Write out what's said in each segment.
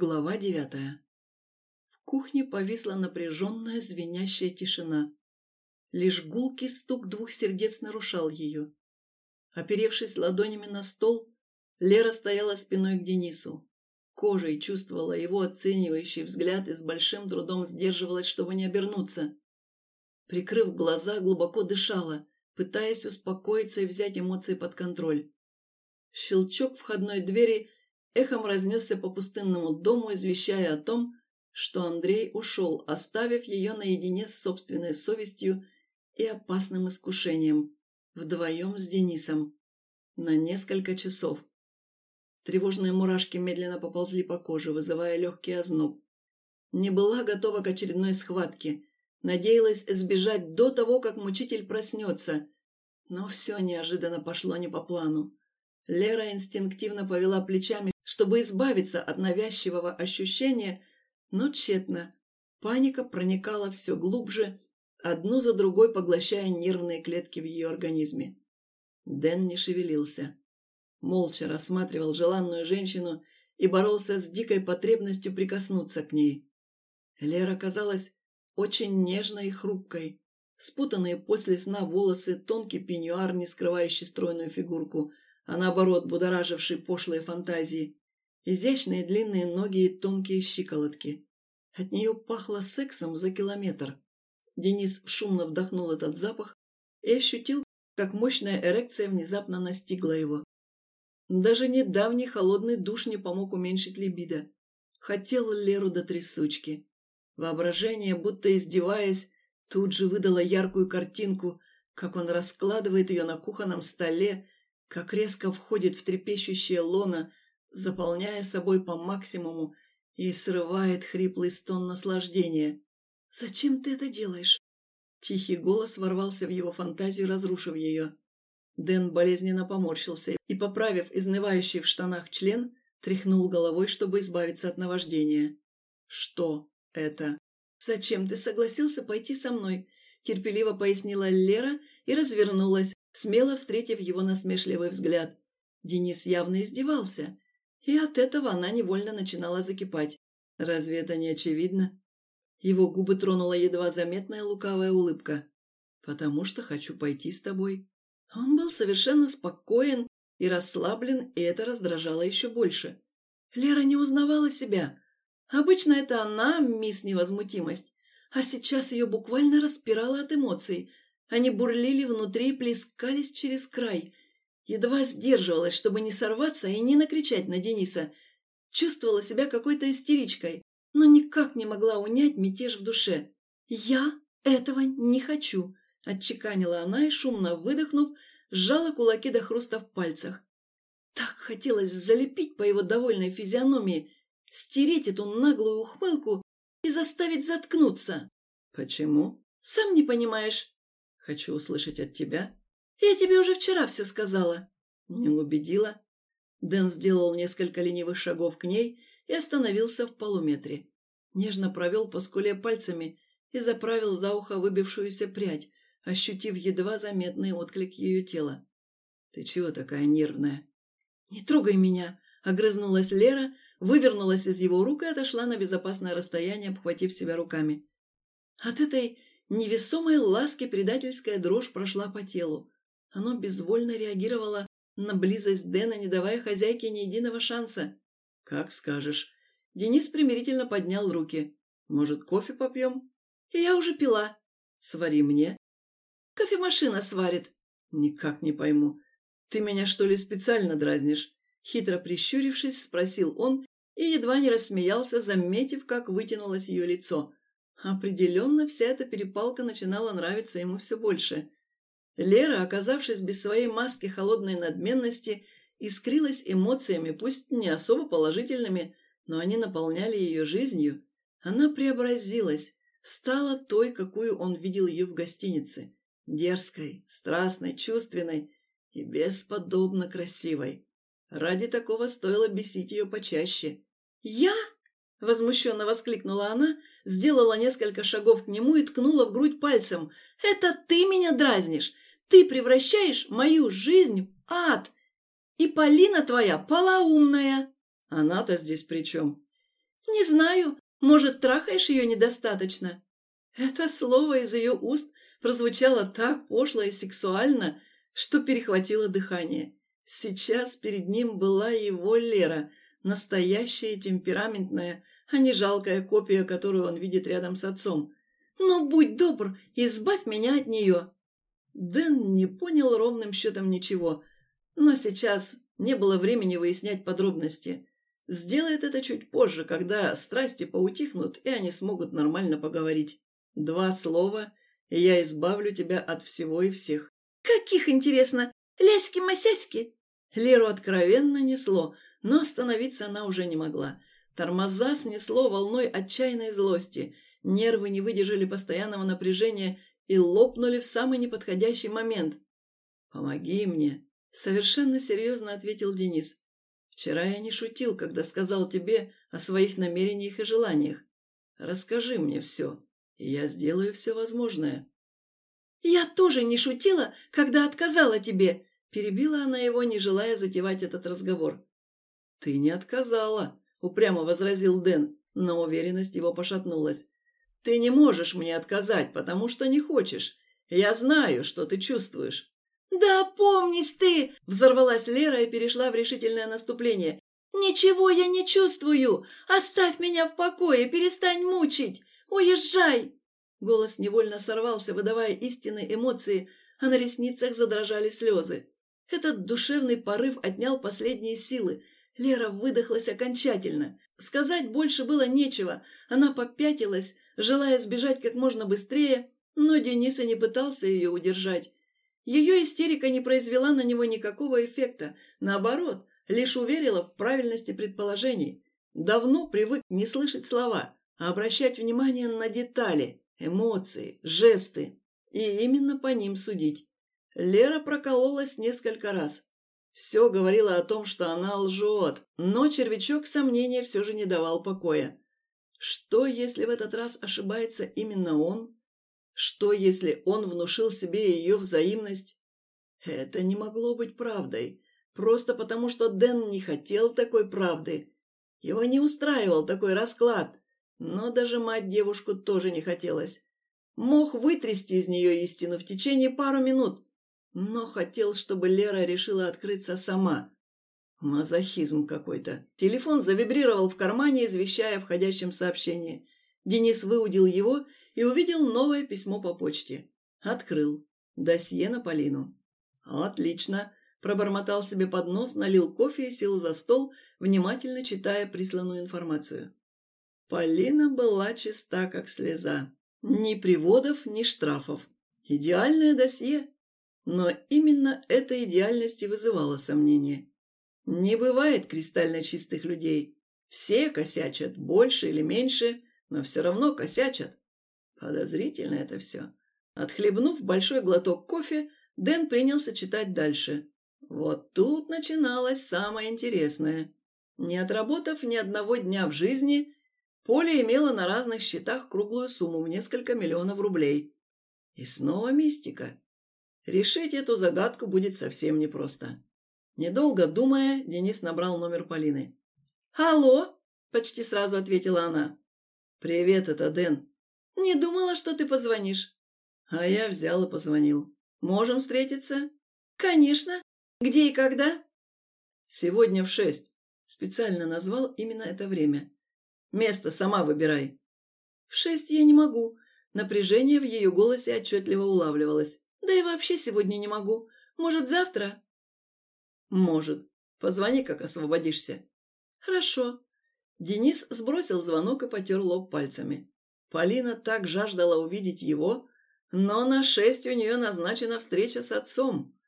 Глава девятая. В кухне повисла напряженная звенящая тишина. Лишь гулкий стук двух сердец нарушал ее. Оперевшись ладонями на стол, Лера стояла спиной к Денису. Кожей чувствовала его оценивающий взгляд и с большим трудом сдерживалась, чтобы не обернуться. Прикрыв глаза, глубоко дышала, пытаясь успокоиться и взять эмоции под контроль. Щелчок входной двери эхом разнесся по пустынному дому, извещая о том, что Андрей ушел, оставив ее наедине с собственной совестью и опасным искушением, вдвоем с Денисом, на несколько часов. Тревожные мурашки медленно поползли по коже, вызывая легкий озноб. Не была готова к очередной схватке, надеялась сбежать до того, как мучитель проснется, но все неожиданно пошло не по плану. Лера инстинктивно повела плечами, чтобы избавиться от навязчивого ощущения, но тщетно. Паника проникала все глубже, одну за другой поглощая нервные клетки в ее организме. Дэн не шевелился. Молча рассматривал желанную женщину и боролся с дикой потребностью прикоснуться к ней. Лера казалась очень нежной и хрупкой. Спутанные после сна волосы, тонкий пеньюар, не скрывающий стройную фигурку – а наоборот будораживший пошлые фантазии. Изящные длинные ноги и тонкие щиколотки. От нее пахло сексом за километр. Денис шумно вдохнул этот запах и ощутил, как мощная эрекция внезапно настигла его. Даже недавний холодный душ не помог уменьшить либидо. Хотел Леру до трясучки. Воображение, будто издеваясь, тут же выдало яркую картинку, как он раскладывает ее на кухонном столе, как резко входит в трепещущее лоно, заполняя собой по максимуму и срывает хриплый стон наслаждения. «Зачем ты это делаешь?» Тихий голос ворвался в его фантазию, разрушив ее. Дэн болезненно поморщился и, поправив изнывающий в штанах член, тряхнул головой, чтобы избавиться от наваждения. «Что это?» «Зачем ты согласился пойти со мной?» терпеливо пояснила Лера и развернулась, смело встретив его насмешливый взгляд. Денис явно издевался, и от этого она невольно начинала закипать. Разве это не очевидно? Его губы тронула едва заметная лукавая улыбка. «Потому что хочу пойти с тобой». Он был совершенно спокоен и расслаблен, и это раздражало еще больше. Лера не узнавала себя. Обычно это она, мисс Невозмутимость, а сейчас ее буквально распирало от эмоций, они бурлили внутри и плескались через край. Едва сдерживалась, чтобы не сорваться и не накричать на Дениса. Чувствовала себя какой-то истеричкой, но никак не могла унять мятеж в душе. «Я этого не хочу», — отчеканила она и, шумно выдохнув, сжала кулаки до хруста в пальцах. Так хотелось залепить по его довольной физиономии, стереть эту наглую ухмылку и заставить заткнуться. «Почему?» «Сам не понимаешь. Хочу услышать от тебя. Я тебе уже вчера все сказала. Не убедила. Дэн сделал несколько ленивых шагов к ней и остановился в полуметре. Нежно провел по скуле пальцами и заправил за ухо выбившуюся прядь, ощутив едва заметный отклик ее тела. «Ты чего такая нервная?» «Не трогай меня!» — огрызнулась Лера, вывернулась из его рук и отошла на безопасное расстояние, обхватив себя руками. От этой Невесомой ласки предательская дрожь прошла по телу. Оно безвольно реагировало на близость Дэна, не давая хозяйке ни единого шанса. «Как скажешь». Денис примирительно поднял руки. «Может, кофе попьем?» «И я уже пила». «Свари мне». «Кофемашина сварит». «Никак не пойму. Ты меня, что ли, специально дразнишь?» Хитро прищурившись, спросил он и едва не рассмеялся, заметив, как вытянулось ее лицо. Определенно, вся эта перепалка начинала нравиться ему все больше. Лера, оказавшись без своей маски холодной надменности, искрилась эмоциями, пусть не особо положительными, но они наполняли ее жизнью. Она преобразилась, стала той, какую он видел ее в гостинице. Дерзкой, страстной, чувственной и бесподобно красивой. Ради такого стоило бесить ее почаще. «Я?» — возмущенно воскликнула она, сделала несколько шагов к нему и ткнула в грудь пальцем. «Это ты меня дразнишь! Ты превращаешь мою жизнь в ад! И Полина твоя полоумная!» «Она-то здесь при чем?» «Не знаю. Может, трахаешь ее недостаточно?» Это слово из ее уст прозвучало так пошло и сексуально, что перехватило дыхание. Сейчас перед ним была его Лера, настоящая темпераментная, а не жалкая копия, которую он видит рядом с отцом. «Ну, будь добр, избавь меня от нее!» Дэн не понял ровным счетом ничего, но сейчас не было времени выяснять подробности. Сделает это чуть позже, когда страсти поутихнут, и они смогут нормально поговорить. Два слова, и я избавлю тебя от всего и всех. «Каких, интересно? Ляськи-масяськи?» Леру откровенно несло, но остановиться она уже не могла. Тормоза снесло волной отчаянной злости. Нервы не выдержали постоянного напряжения и лопнули в самый неподходящий момент. «Помоги мне», — совершенно серьезно ответил Денис. «Вчера я не шутил, когда сказал тебе о своих намерениях и желаниях. Расскажи мне все, и я сделаю все возможное». «Я тоже не шутила, когда отказала тебе», — перебила она его, не желая затевать этот разговор. «Ты не отказала», — упрямо возразил Дэн, но уверенность его пошатнулась. Ты не можешь мне отказать, потому что не хочешь. Я знаю, что ты чувствуешь». «Да помнись ты!» – взорвалась Лера и перешла в решительное наступление. «Ничего я не чувствую! Оставь меня в покое, перестань мучить! Уезжай!» Голос невольно сорвался, выдавая истинные эмоции, а на ресницах задрожали слезы. Этот душевный порыв отнял последние силы. Лера выдохлась окончательно. Сказать больше было нечего. Она попятилась, желая сбежать как можно быстрее, но Денис и не пытался ее удержать. Ее истерика не произвела на него никакого эффекта, наоборот, лишь уверила в правильности предположений. Давно привык не слышать слова, а обращать внимание на детали, эмоции, жесты, и именно по ним судить. Лера прокололась несколько раз. Все говорило о том, что она лжет, но червячок сомнения все же не давал покоя. Что, если в этот раз ошибается именно он? Что, если он внушил себе ее взаимность? Это не могло быть правдой, просто потому что Дэн не хотел такой правды. Его не устраивал такой расклад, но даже мать девушку тоже не хотелось. Мог вытрясти из нее истину в течение пару минут, но хотел, чтобы Лера решила открыться сама. Мазохизм какой-то. Телефон завибрировал в кармане, извещая о входящем сообщении. Денис выудил его и увидел новое письмо по почте. Открыл. Досье на Полину. «Отлично!» – пробормотал себе под нос, налил кофе и сел за стол, внимательно читая присланную информацию. Полина была чиста, как слеза. Ни приводов, ни штрафов. Идеальное досье. Но именно эта идеальность и вызывала сомнения. Не бывает кристально чистых людей. Все косячат, больше или меньше, но все равно косячат. Подозрительно это все. Отхлебнув большой глоток кофе, Дэн принялся читать дальше. Вот тут начиналось самое интересное. Не отработав ни одного дня в жизни, Поля имела на разных счетах круглую сумму в несколько миллионов рублей. И снова мистика. Решить эту загадку будет совсем непросто. Недолго думая, Денис набрал номер Полины. «Алло!» – почти сразу ответила она. «Привет, это Дэн. Не думала, что ты позвонишь». А я взял и позвонил. «Можем встретиться?» «Конечно. Где и когда?» «Сегодня в шесть». Специально назвал именно это время. «Место сама выбирай». «В шесть я не могу». Напряжение в ее голосе отчетливо улавливалось. «Да и вообще сегодня не могу. Может, завтра?» «Может. Позвони, как освободишься». «Хорошо». Денис сбросил звонок и потер лоб пальцами. Полина так жаждала увидеть его, но на шесть у нее назначена встреча с отцом.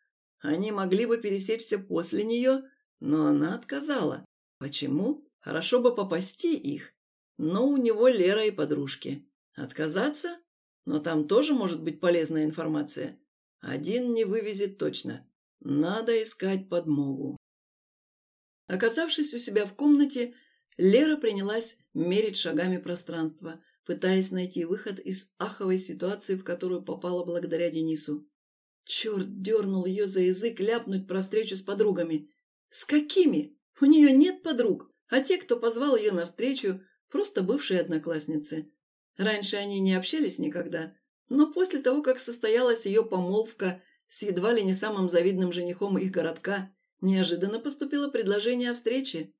Они могли бы пересечься после нее, но она отказала. Почему? Хорошо бы попасти их. Но у него Лера и подружки. Отказаться? Но там тоже может быть полезная информация. Один не вывезет точно. Надо искать подмогу. Оказавшись у себя в комнате, Лера принялась мерить шагами пространство, пытаясь найти выход из аховой ситуации, в которую попала благодаря Денису. Черт дернул ее за язык ляпнуть про встречу с подругами. С какими? У нее нет подруг, а те, кто позвал ее навстречу, просто бывшие одноклассницы. Раньше они не общались никогда, но после того, как состоялась ее помолвка с едва ли не самым завидным женихом их городка, неожиданно поступило предложение о встрече.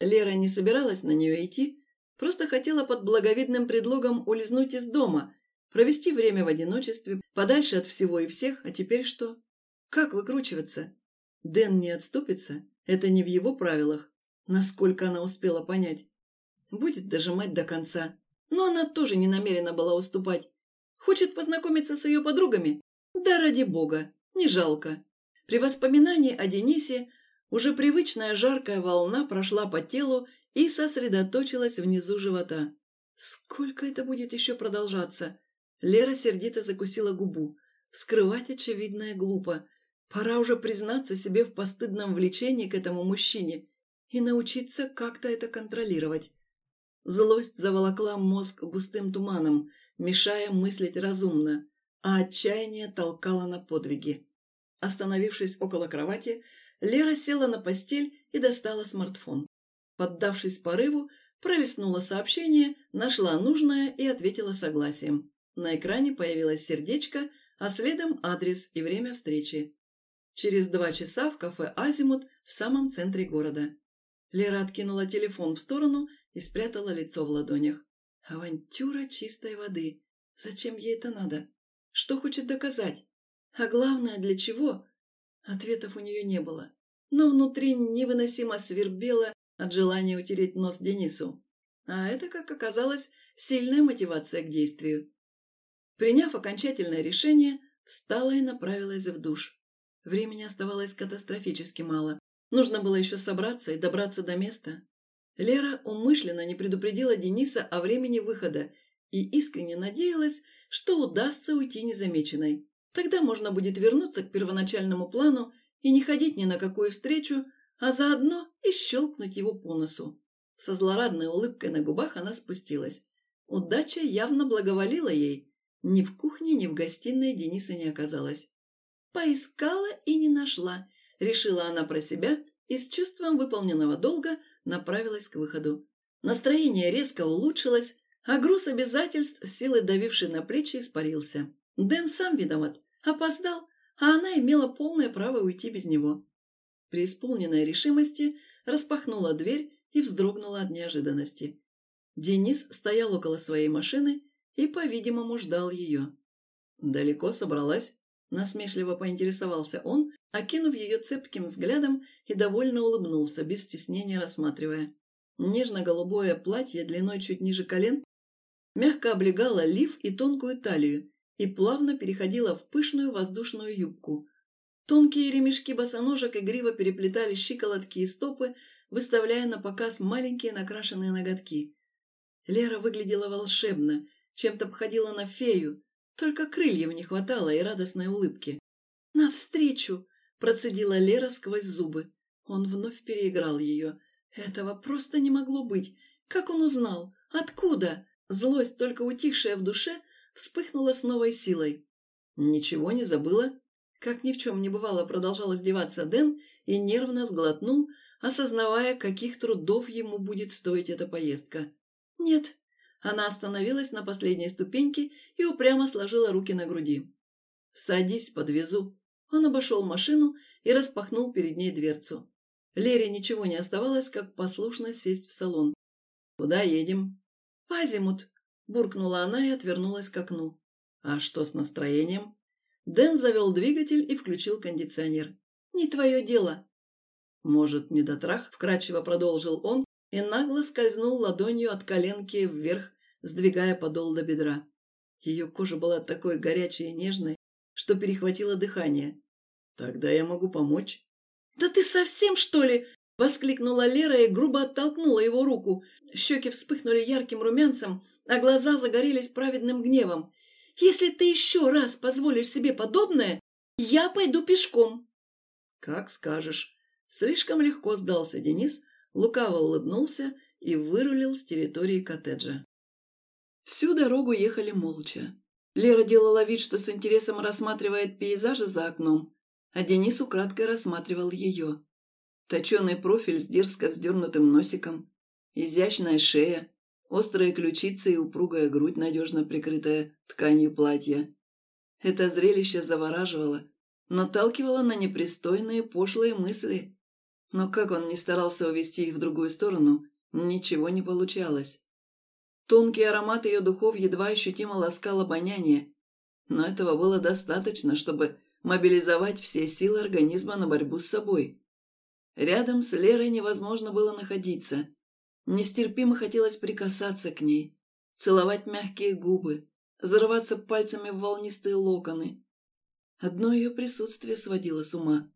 Лера не собиралась на нее идти, просто хотела под благовидным предлогом улизнуть из дома, провести время в одиночестве, подальше от всего и всех, а теперь что? Как выкручиваться? Дэн не отступится, это не в его правилах, насколько она успела понять. Будет дожимать до конца. Но она тоже не намерена была уступать. Хочет познакомиться с ее подругами? Да ради бога, не жалко. При воспоминании о Денисе уже привычная жаркая волна прошла по телу и сосредоточилась внизу живота. Сколько это будет еще продолжаться? Лера сердито закусила губу. Скрывать очевидное глупо. Пора уже признаться себе в постыдном влечении к этому мужчине и научиться как-то это контролировать. Злость заволокла мозг густым туманом, мешая мыслить разумно, а отчаяние толкало на подвиги. Остановившись около кровати, Лера села на постель и достала смартфон. Поддавшись порыву, пролистнула сообщение, нашла нужное и ответила согласием. На экране появилось сердечко, а следом адрес и время встречи. Через два часа в кафе «Азимут» в самом центре города. Лера откинула телефон в сторону и спрятала лицо в ладонях. Авантюра чистой воды. Зачем ей это надо? Что хочет доказать? А главное, для чего? Ответов у нее не было. Но внутри невыносимо свербело от желания утереть нос Денису. А это, как оказалось, сильная мотивация к действию. Приняв окончательное решение, встала и направилась в душ. Времени оставалось катастрофически мало. Нужно было еще собраться и добраться до места. Лера умышленно не предупредила Дениса о времени выхода и искренне надеялась, что удастся уйти незамеченной. Тогда можно будет вернуться к первоначальному плану и не ходить ни на какую встречу, а заодно и щелкнуть его по носу. Со злорадной улыбкой на губах она спустилась. Удача явно благоволила ей. Ни в кухне, ни в гостиной Дениса не оказалось. Поискала и не нашла, решила она про себя и с чувством выполненного долга направилась к выходу. Настроение резко улучшилось, а груз обязательств, силой давивший на плечи, испарился. Дэн сам виноват, опоздал, а она имела полное право уйти без него. При исполненной решимости распахнула дверь и вздрогнула от неожиданности. Денис стоял около своей машины и, по-видимому, ждал ее. «Далеко собралась?» – насмешливо поинтересовался он, окинув ее цепким взглядом и довольно улыбнулся, без стеснения рассматривая. Нежно-голубое платье длиной чуть ниже колен мягко облегало лиф и тонкую талию и плавно переходило в пышную воздушную юбку. Тонкие ремешки босоножек игриво переплетали щиколотки и стопы, выставляя на показ маленькие накрашенные ноготки. Лера выглядела волшебно, чем-то походила на фею, только крыльев не хватало и радостной улыбки. «Навстречу!» – процедила Лера сквозь зубы. Он вновь переиграл ее. Этого просто не могло быть. Как он узнал? Откуда? Злость, только утихшая в душе, вспыхнула с новой силой. «Ничего не забыла?» Как ни в чем не бывало, продолжал издеваться Дэн и нервно сглотнул, осознавая, каких трудов ему будет стоить эта поездка. «Нет, она остановилась на последней ступеньке и упрямо сложила руки на груди. «Садись, подвезу». Он обошел машину и распахнул перед ней дверцу. Лере ничего не оставалось, как послушно сесть в салон. «Куда едем?» «В Азимут», – буркнула она и отвернулась к окну. «А что с настроением?» Дэн завел двигатель и включил кондиционер. «Не твое дело». «Может, не дотрах?» – вкрадчиво продолжил он, и нагло скользнул ладонью от коленки вверх, сдвигая подол до бедра. Ее кожа была такой горячей и нежной, что перехватило дыхание. «Тогда я могу помочь». «Да ты совсем, что ли?» — воскликнула Лера и грубо оттолкнула его руку. Щеки вспыхнули ярким румянцем, а глаза загорелись праведным гневом. «Если ты еще раз позволишь себе подобное, я пойду пешком». «Как скажешь». Слишком легко сдался Денис, лукаво улыбнулся и вырулил с территории коттеджа. Всю дорогу ехали молча. Лера делала вид, что с интересом рассматривает пейзажи за окном, а Денис украдкой рассматривал ее. Точеный профиль с дерзко вздернутым носиком, изящная шея, острые ключицы и упругая грудь, надежно прикрытая тканью платья. Это зрелище завораживало, наталкивало на непристойные пошлые мысли. Но как он не старался увести их в другую сторону, ничего не получалось. Тонкий аромат ее духов едва ощутимо ласкал обоняние, но этого было достаточно, чтобы мобилизовать все силы организма на борьбу с собой. Рядом с Лерой невозможно было находиться. Нестерпимо хотелось прикасаться к ней, целовать мягкие губы, зарываться пальцами в волнистые локоны. Одно ее присутствие сводило с ума.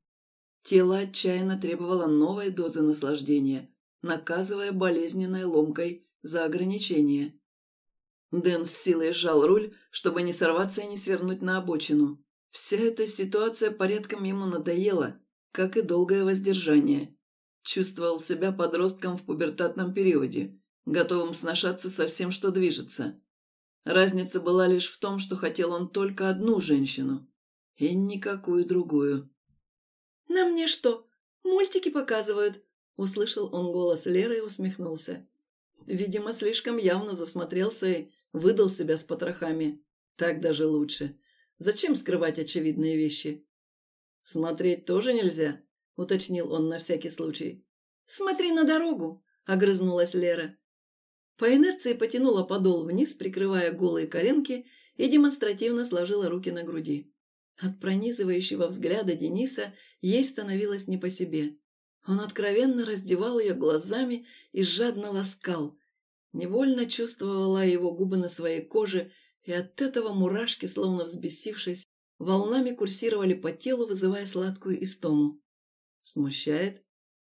Тело отчаянно требовало новой дозы наслаждения, наказывая болезненной ломкой за ограничение. Дэн с силой сжал руль, чтобы не сорваться и не свернуть на обочину. Вся эта ситуация порядком ему надоела, как и долгое воздержание. Чувствовал себя подростком в пубертатном периоде, готовым сношаться со всем, что движется. Разница была лишь в том, что хотел он только одну женщину и никакую другую. «На мне что, мультики показывают?» — услышал он голос Леры и усмехнулся. Видимо, слишком явно засмотрелся и выдал себя с потрохами. Так даже лучше. Зачем скрывать очевидные вещи? «Смотреть тоже нельзя?» — уточнил он на всякий случай. «Смотри на дорогу!» — огрызнулась Лера. По инерции потянула подол вниз, прикрывая голые коленки, и демонстративно сложила руки на груди. От пронизывающего взгляда Дениса ей становилось не по себе. Он откровенно раздевал ее глазами и жадно ласкал. Невольно чувствовала его губы на своей коже, и от этого мурашки, словно взбесившись, волнами курсировали по телу, вызывая сладкую истому. Смущает?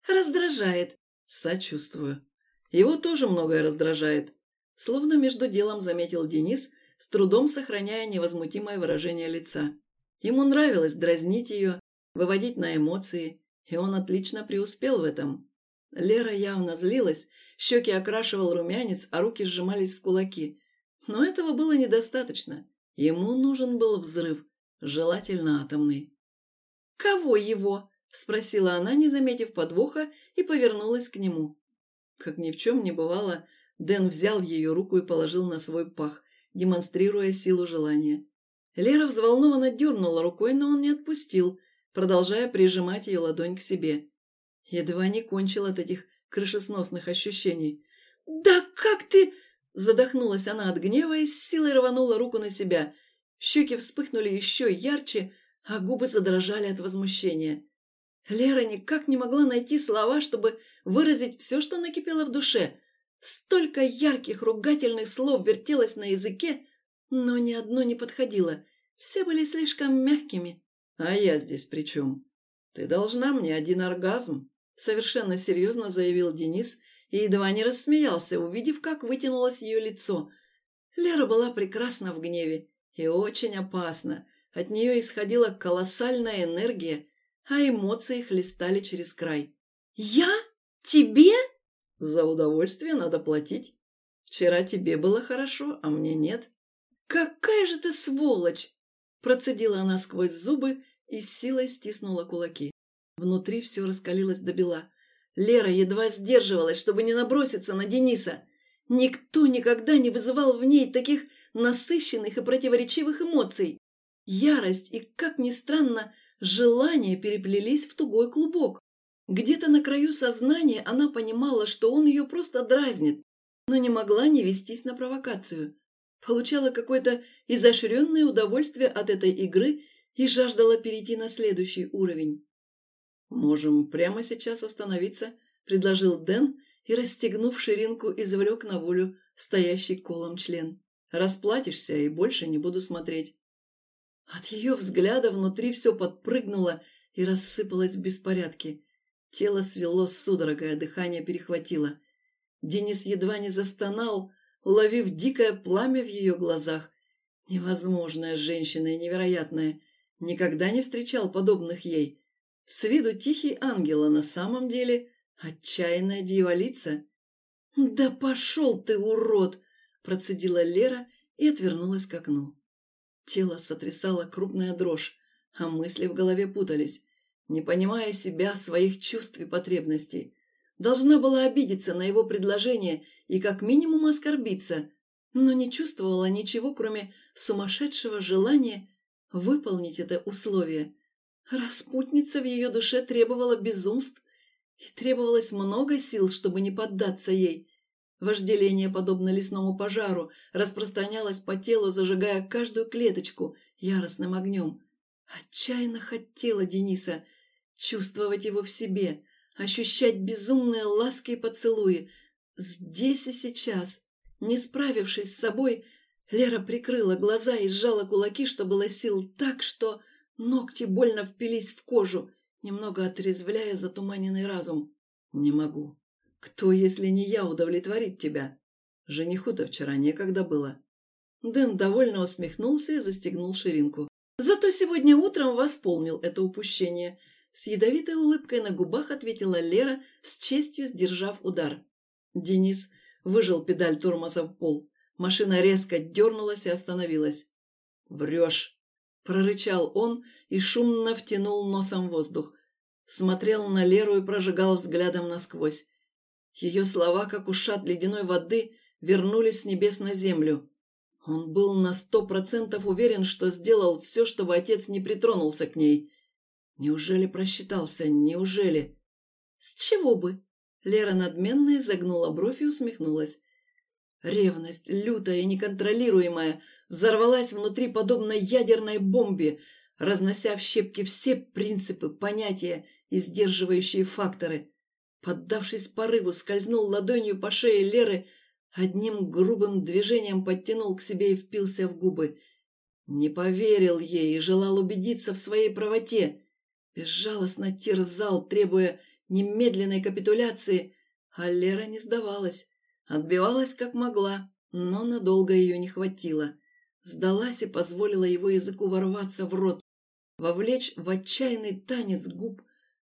Раздражает. Сочувствую. Его тоже многое раздражает. Словно между делом заметил Денис, с трудом сохраняя невозмутимое выражение лица. Ему нравилось дразнить ее, выводить на эмоции, и он отлично преуспел в этом. Лера явно злилась, щеки окрашивал румянец, а руки сжимались в кулаки. Но этого было недостаточно. Ему нужен был взрыв, желательно атомный. «Кого его?» – спросила она, не заметив подвоха, и повернулась к нему. Как ни в чем не бывало, Дэн взял ее руку и положил на свой пах, демонстрируя силу желания. Лера взволнованно дернула рукой, но он не отпустил, продолжая прижимать ее ладонь к себе. Едва не кончил от этих крышесносных ощущений. «Да как ты...» Задохнулась она от гнева и с силой рванула руку на себя. Щеки вспыхнули еще ярче, а губы задрожали от возмущения. Лера никак не могла найти слова, чтобы выразить все, что накипело в душе. Столько ярких ругательных слов вертелось на языке, но ни одно не подходило. Все были слишком мягкими. «А я здесь при чем? Ты должна мне один оргазм», — совершенно серьезно заявил Денис и едва не рассмеялся, увидев, как вытянулось ее лицо. Лера была прекрасна в гневе и очень опасна. От нее исходила колоссальная энергия, а эмоции хлестали через край. «Я? Тебе?» «За удовольствие надо платить. Вчера тебе было хорошо, а мне нет». «Какая же ты сволочь!» Процедила она сквозь зубы и с силой стиснула кулаки. Внутри все раскалилось до бела. Лера едва сдерживалась, чтобы не наброситься на Дениса. Никто никогда не вызывал в ней таких насыщенных и противоречивых эмоций. Ярость и, как ни странно, желания переплелись в тугой клубок. Где-то на краю сознания она понимала, что он ее просто дразнит, но не могла не вестись на провокацию. Получала какое-то изощренное удовольствие от этой игры и жаждала перейти на следующий уровень. «Можем прямо сейчас остановиться», — предложил Дэн и, расстегнув ширинку, извлек на волю стоящий колом член. «Расплатишься и больше не буду смотреть». От ее взгляда внутри все подпрыгнуло и рассыпалось в беспорядке. Тело свело судорогой, а дыхание перехватило. Денис едва не застонал, уловив дикое пламя в ее глазах. Невозможная женщина и невероятная. Никогда не встречал подобных ей. С виду тихий ангел, а на самом деле отчаянная дьяволица. «Да пошел ты, урод!» – процедила Лера и отвернулась к окну. Тело сотрясало крупная дрожь, а мысли в голове путались, не понимая себя, своих чувств и потребностей. Должна была обидеться на его предложение и как минимум оскорбиться, но не чувствовала ничего, кроме сумасшедшего желания выполнить это условие. Распутница в ее душе требовала безумств, и требовалось много сил, чтобы не поддаться ей. Вожделение, подобно лесному пожару, распространялось по телу, зажигая каждую клеточку яростным огнем. Отчаянно хотела Дениса чувствовать его в себе, ощущать безумные ласки и поцелуи. Здесь и сейчас, не справившись с собой, Лера прикрыла глаза и сжала кулаки, что было сил так, что ногти больно впились в кожу, немного отрезвляя затуманенный разум. «Не могу. Кто, если не я, удовлетворит тебя? Жениху-то вчера некогда было». Дэн довольно усмехнулся и застегнул ширинку. «Зато сегодня утром восполнил это упущение», с ядовитой улыбкой на губах ответила Лера, с честью сдержав удар. Денис выжил педаль тормоза в пол. Машина резко дернулась и остановилась. «Врешь!» – прорычал он и шумно втянул носом воздух. Смотрел на Леру и прожигал взглядом насквозь. Ее слова, как ушат ледяной воды, вернулись с небес на землю. Он был на сто процентов уверен, что сделал все, чтобы отец не притронулся к ней. Неужели просчитался? Неужели? С чего бы? Лера надменно изогнула бровь и усмехнулась. Ревность, лютая и неконтролируемая, взорвалась внутри подобно ядерной бомбе, разнося в щепки все принципы, понятия и сдерживающие факторы. Поддавшись порыву, скользнул ладонью по шее Леры, одним грубым движением подтянул к себе и впился в губы. Не поверил ей и желал убедиться в своей правоте. Безжалостно терзал, требуя немедленной капитуляции, а Лера не сдавалась. Отбивалась как могла, но надолго ее не хватило. Сдалась и позволила его языку ворваться в рот, вовлечь в отчаянный танец губ,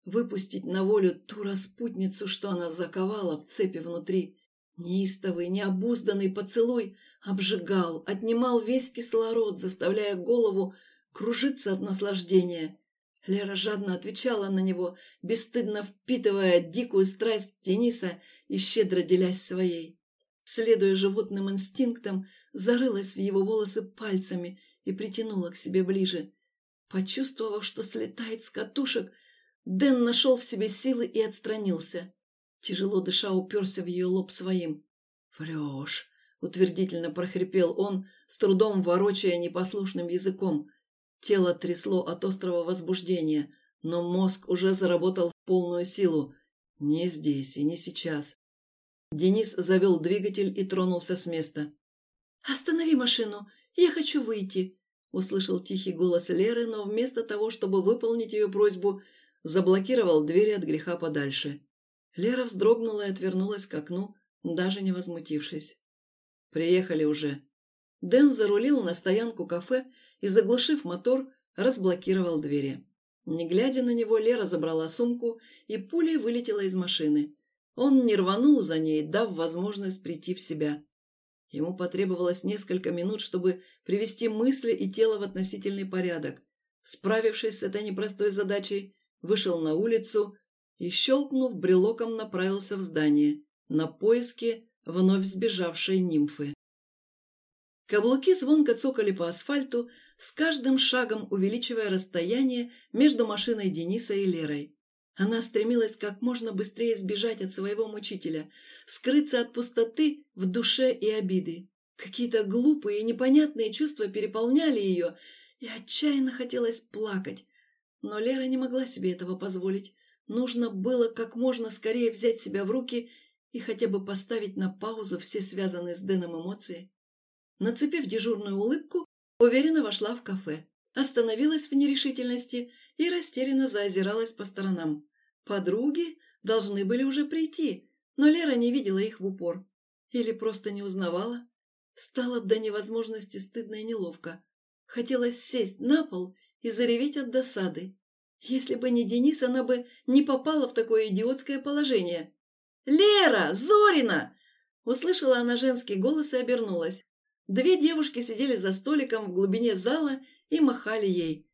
выпустить на волю ту распутницу, что она заковала в цепи внутри. Неистовый, необузданный поцелуй обжигал, отнимал весь кислород, заставляя голову кружиться от наслаждения. Лера жадно отвечала на него, бесстыдно впитывая дикую страсть Дениса и щедро делясь своей. Следуя животным инстинктам, зарылась в его волосы пальцами и притянула к себе ближе. Почувствовав, что слетает с катушек, Дэн нашел в себе силы и отстранился. Тяжело дыша уперся в ее лоб своим. «Врешь!» — утвердительно прохрипел он, с трудом ворочая непослушным языком. Тело трясло от острого возбуждения, но мозг уже заработал в полную силу. Не здесь и не сейчас. Денис завел двигатель и тронулся с места. «Останови машину! Я хочу выйти!» Услышал тихий голос Леры, но вместо того, чтобы выполнить ее просьбу, заблокировал двери от греха подальше. Лера вздрогнула и отвернулась к окну, даже не возмутившись. «Приехали уже». Дэн зарулил на стоянку кафе и, заглушив мотор, разблокировал двери. Не глядя на него, Лера забрала сумку и пулей вылетела из машины. Он не рванул за ней, дав возможность прийти в себя. Ему потребовалось несколько минут, чтобы привести мысли и тело в относительный порядок. Справившись с этой непростой задачей, вышел на улицу и, щелкнув брелоком, направился в здание на поиски вновь сбежавшей нимфы. Каблуки звонко цокали по асфальту, с каждым шагом увеличивая расстояние между машиной Дениса и Лерой. Она стремилась как можно быстрее сбежать от своего мучителя, скрыться от пустоты в душе и обиды. Какие-то глупые и непонятные чувства переполняли ее, и отчаянно хотелось плакать. Но Лера не могла себе этого позволить. Нужно было как можно скорее взять себя в руки и хотя бы поставить на паузу все связанные с Дэном эмоции. Нацепив дежурную улыбку, Уверенно вошла в кафе, остановилась в нерешительности и растерянно заозиралась по сторонам. Подруги должны были уже прийти, но Лера не видела их в упор. Или просто не узнавала. Стало до невозможности стыдно и неловко. Хотелось сесть на пол и зареветь от досады. Если бы не Денис, она бы не попала в такое идиотское положение. «Лера! Зорина!» Услышала она женский голос и обернулась. Две девушки сидели за столиком в глубине зала и махали ей.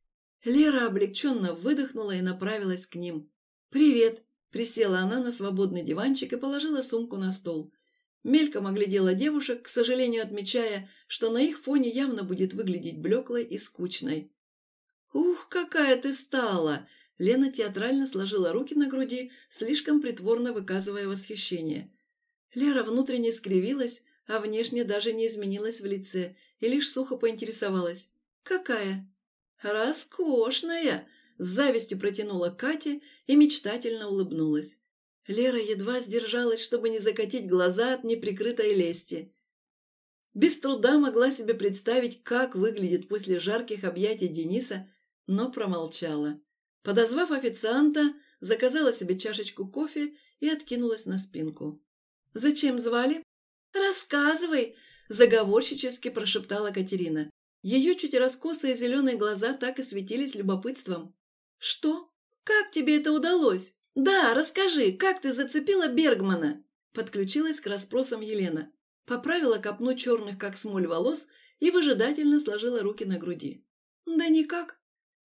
Лера облегченно выдохнула и направилась к ним. «Привет!» – присела она на свободный диванчик и положила сумку на стол. Мельком оглядела девушек, к сожалению отмечая, что на их фоне явно будет выглядеть блеклой и скучной. «Ух, какая ты стала!» Лена театрально сложила руки на груди, слишком притворно выказывая восхищение. Лера внутренне скривилась, а внешне даже не изменилась в лице и лишь сухо поинтересовалась. «Какая?» «Роскошная!» – с завистью протянула Катя и мечтательно улыбнулась. Лера едва сдержалась, чтобы не закатить глаза от неприкрытой лести. Без труда могла себе представить, как выглядит после жарких объятий Дениса, но промолчала. Подозвав официанта, заказала себе чашечку кофе и откинулась на спинку. «Зачем звали?» «Рассказывай!» – заговорщически прошептала Катерина. Ее чуть раскосые зеленые глаза так и светились любопытством. «Что? Как тебе это удалось?» «Да, расскажи, как ты зацепила Бергмана?» Подключилась к расспросам Елена. Поправила копну черных, как смоль, волос и выжидательно сложила руки на груди. «Да никак».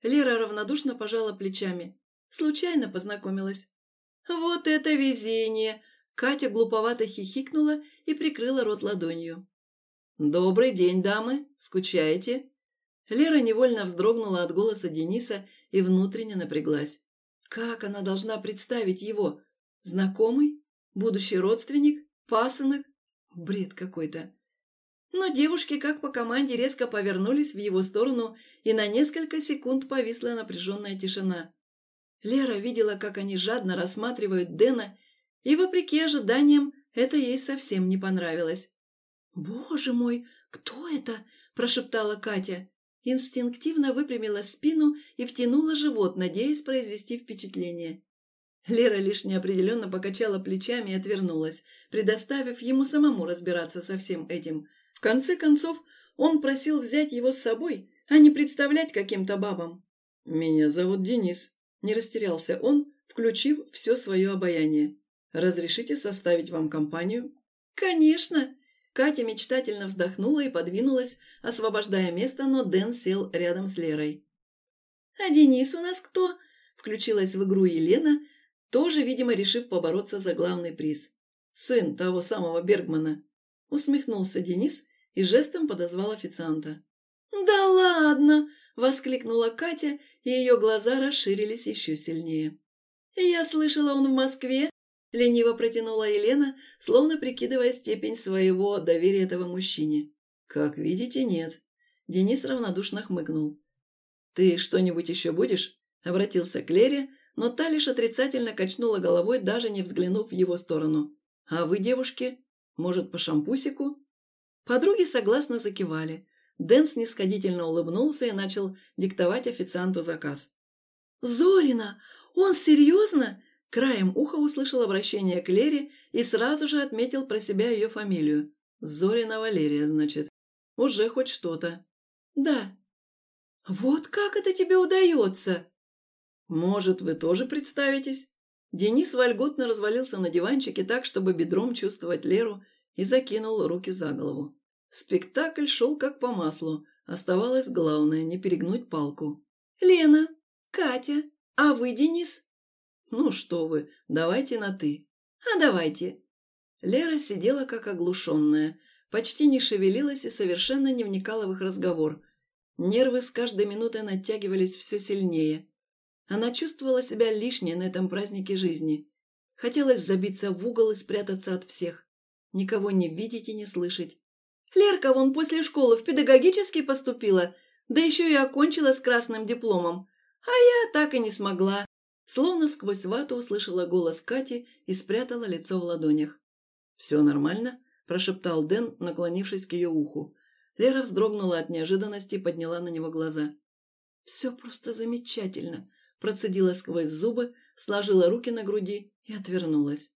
Лера равнодушно пожала плечами. Случайно познакомилась. «Вот это везение!» Катя глуповато хихикнула и прикрыла рот ладонью. «Добрый день, дамы! Скучаете?» Лера невольно вздрогнула от голоса Дениса и внутренне напряглась. Как она должна представить его? Знакомый? Будущий родственник? Пасынок? Бред какой-то. Но девушки, как по команде, резко повернулись в его сторону, и на несколько секунд повисла напряженная тишина. Лера видела, как они жадно рассматривают Дэна, и, вопреки ожиданиям, это ей совсем не понравилось. «Боже мой, кто это?» – прошептала Катя инстинктивно выпрямила спину и втянула живот, надеясь произвести впечатление. Лера лишь неопределенно покачала плечами и отвернулась, предоставив ему самому разбираться со всем этим. В конце концов, он просил взять его с собой, а не представлять каким-то бабам. «Меня зовут Денис», — не растерялся он, включив все свое обаяние. «Разрешите составить вам компанию?» «Конечно!» Катя мечтательно вздохнула и подвинулась, освобождая место, но Дэн сел рядом с Лерой. «А Денис у нас кто?» – включилась в игру Елена, тоже, видимо, решив побороться за главный приз. «Сын того самого Бергмана», – усмехнулся Денис и жестом подозвал официанта. «Да ладно!» – воскликнула Катя, и ее глаза расширились еще сильнее. «Я слышала, он в Москве — лениво протянула Елена, словно прикидывая степень своего доверия этого мужчине. «Как видите, нет». Денис равнодушно хмыкнул. «Ты что-нибудь еще будешь?» — обратился к Лере, но та лишь отрицательно качнула головой, даже не взглянув в его сторону. «А вы, девушки, может, по шампусику?» Подруги согласно закивали. Дэн снисходительно улыбнулся и начал диктовать официанту заказ. «Зорина! Он серьезно?» Краем уха услышал обращение к Лере и сразу же отметил про себя ее фамилию. Зорина Валерия, значит. Уже хоть что-то. Да. Вот как это тебе удается? Может, вы тоже представитесь? Денис вольготно развалился на диванчике так, чтобы бедром чувствовать Леру, и закинул руки за голову. Спектакль шел как по маслу. Оставалось главное – не перегнуть палку. «Лена, Катя, а вы, Денис?» «Ну что вы, давайте на «ты». «А давайте». Лера сидела как оглушенная, почти не шевелилась и совершенно не вникала в их разговор. Нервы с каждой минутой натягивались все сильнее. Она чувствовала себя лишней на этом празднике жизни. Хотелось забиться в угол и спрятаться от всех. Никого не видеть и не слышать. Лерка вон после школы в педагогический поступила, да еще и окончила с красным дипломом. А я так и не смогла. Словно сквозь вату услышала голос Кати и спрятала лицо в ладонях. «Все нормально?» – прошептал Дэн, наклонившись к ее уху. Лера вздрогнула от неожиданности и подняла на него глаза. «Все просто замечательно!» – процедила сквозь зубы, сложила руки на груди и отвернулась.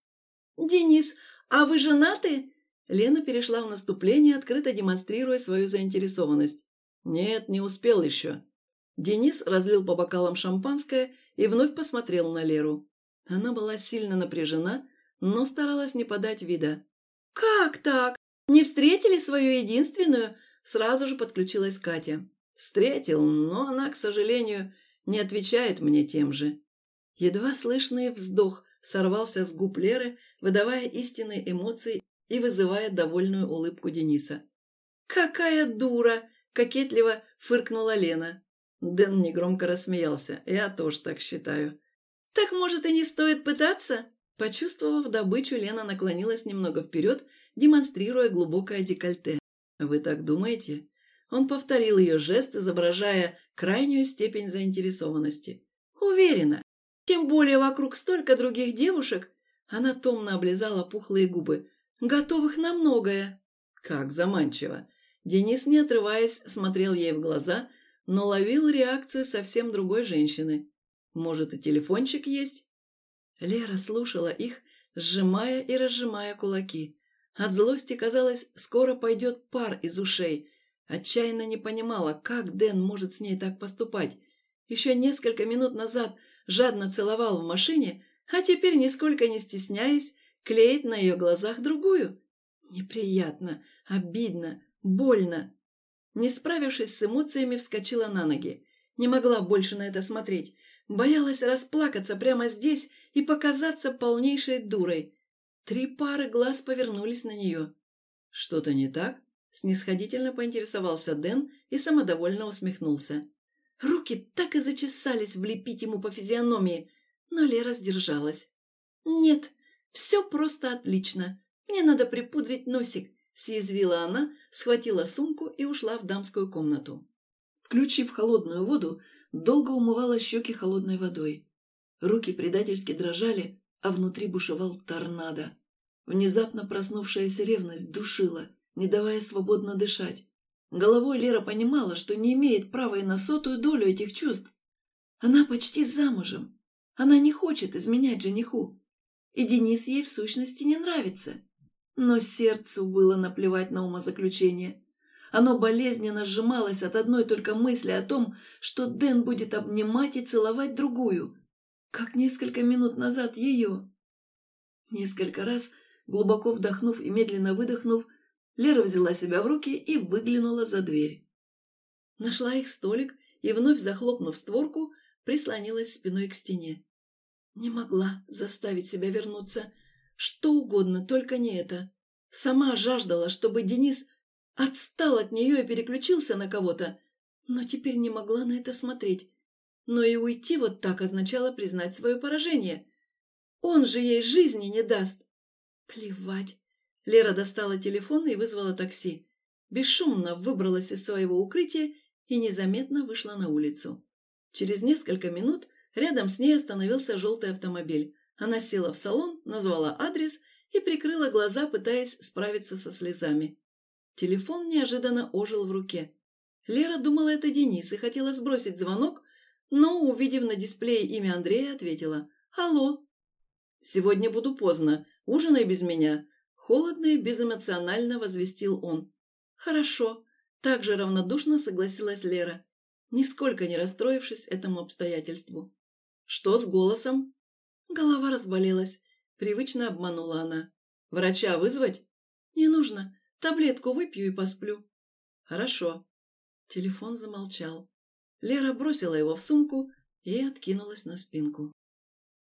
«Денис, а вы женаты?» Лена перешла в наступление, открыто демонстрируя свою заинтересованность. «Нет, не успел еще». Денис разлил по бокалам шампанское и вновь посмотрел на Леру. Она была сильно напряжена, но старалась не подать вида. «Как так? Не встретили свою единственную?» Сразу же подключилась Катя. «Встретил, но она, к сожалению, не отвечает мне тем же». Едва слышный вздох сорвался с губ Леры, выдавая истинные эмоции и вызывая довольную улыбку Дениса. «Какая дура!» – кокетливо фыркнула Лена. Дэн негромко рассмеялся. «Я тоже так считаю». «Так, может, и не стоит пытаться?» Почувствовав добычу, Лена наклонилась немного вперед, демонстрируя глубокое декольте. «Вы так думаете?» Он повторил ее жест, изображая крайнюю степень заинтересованности. «Уверена. Тем более вокруг столько других девушек». Она томно облизала пухлые губы. «Готовых на многое». Как заманчиво. Денис, не отрываясь, смотрел ей в глаза, но ловил реакцию совсем другой женщины. «Может, и телефончик есть?» Лера слушала их, сжимая и разжимая кулаки. От злости, казалось, скоро пойдет пар из ушей. Отчаянно не понимала, как Дэн может с ней так поступать. Еще несколько минут назад жадно целовал в машине, а теперь, нисколько не стесняясь, клеит на ее глазах другую. Неприятно, обидно, больно. Не справившись с эмоциями, вскочила на ноги. Не могла больше на это смотреть. Боялась расплакаться прямо здесь и показаться полнейшей дурой. Три пары глаз повернулись на нее. «Что-то не так?» – снисходительно поинтересовался Дэн и самодовольно усмехнулся. Руки так и зачесались влепить ему по физиономии, но Лера сдержалась. «Нет, все просто отлично. Мне надо припудрить носик», – съязвила она, схватила сумку и ушла в дамскую комнату. Включив холодную воду, долго умывала щеки холодной водой. Руки предательски дрожали, а внутри бушевал торнадо. Внезапно проснувшаяся ревность душила, не давая свободно дышать. Головой Лера понимала, что не имеет права и на сотую долю этих чувств. Она почти замужем. Она не хочет изменять жениху. И Денис ей в сущности не нравится. Но сердцу было наплевать на умозаключение. Оно болезненно сжималось от одной только мысли о том, что Дэн будет обнимать и целовать другую, как несколько минут назад ее. Несколько раз, глубоко вдохнув и медленно выдохнув, Лера взяла себя в руки и выглянула за дверь. Нашла их столик и, вновь захлопнув створку, прислонилась спиной к стене. Не могла заставить себя вернуться. Что угодно, только не это. Сама жаждала, чтобы Денис отстал от нее и переключился на кого-то, но теперь не могла на это смотреть. Но и уйти вот так означало признать свое поражение. Он же ей жизни не даст. Плевать. Лера достала телефон и вызвала такси. Бесшумно выбралась из своего укрытия и незаметно вышла на улицу. Через несколько минут рядом с ней остановился желтый автомобиль. Она села в салон, назвала адрес и прикрыла глаза, пытаясь справиться со слезами. Телефон неожиданно ожил в руке. Лера думала, это Денис, и хотела сбросить звонок, но, увидев на дисплее имя Андрея, ответила «Алло». «Сегодня буду поздно. Ужинай без меня», — холодно и безэмоционально возвестил он. «Хорошо», — также равнодушно согласилась Лера, нисколько не расстроившись этому обстоятельству. «Что с голосом?» Голова разболелась. Привычно обманула она. «Врача вызвать?» «Не нужно. Таблетку выпью и посплю». «Хорошо». Телефон замолчал. Лера бросила его в сумку и откинулась на спинку.